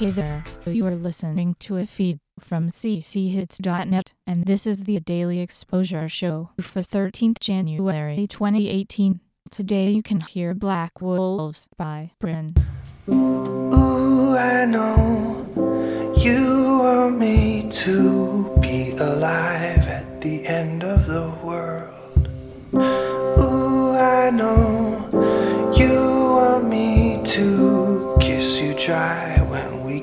Hey there, you are listening to a feed from cchits.net, and this is the Daily Exposure Show for 13th January 2018. Today you can hear Black Wolves by Bryn. Ooh, I know you want me to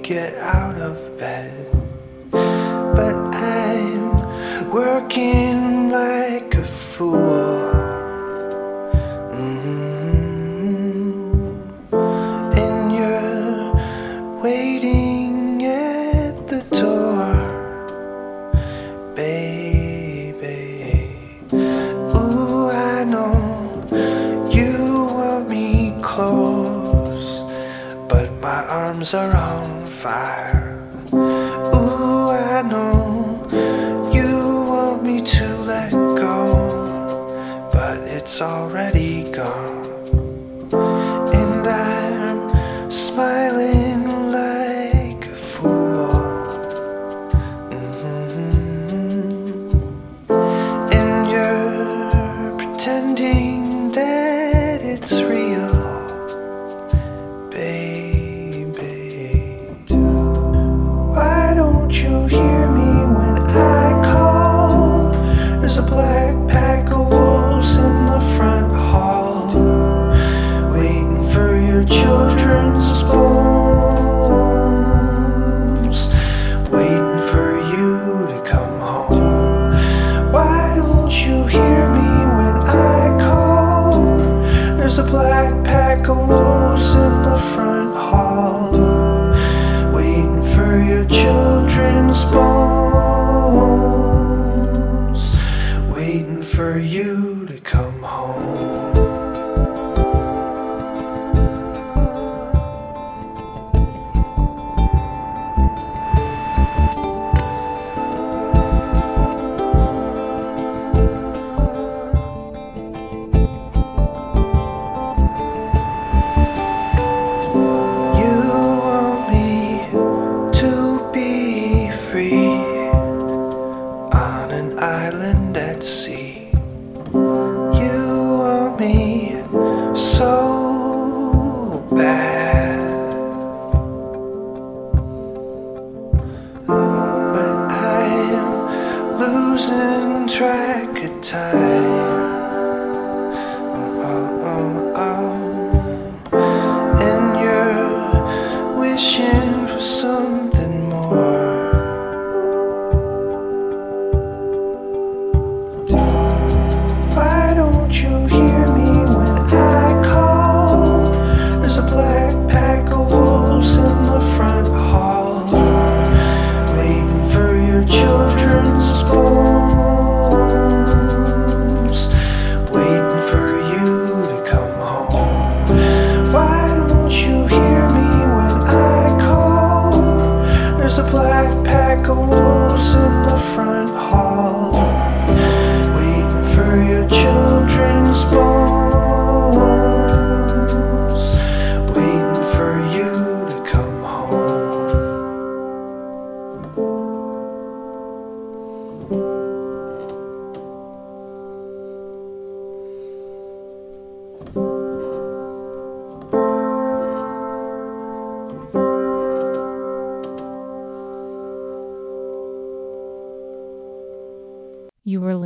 get out of bed. But I'm working like a fool. Mhm. And you're waiting at the door, baby. Ooh, I know you want me close, but my arms are on fire. Ooh, I know you want me to let go, but it's already gone. There's a black pack of wolves in the front hall free on an island at sea. You want me so bad.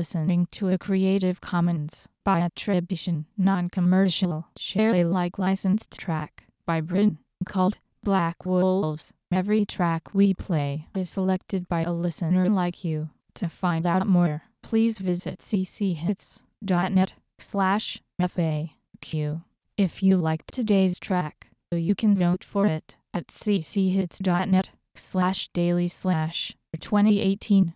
Listening to a Creative Commons by attribution, non-commercial, share Alike licensed track by Bryn called Black Wolves. Every track we play is selected by a listener like you. To find out more, please visit cchits.net slash FAQ. If you liked today's track, you can vote for it at cchits.net slash daily slash 2018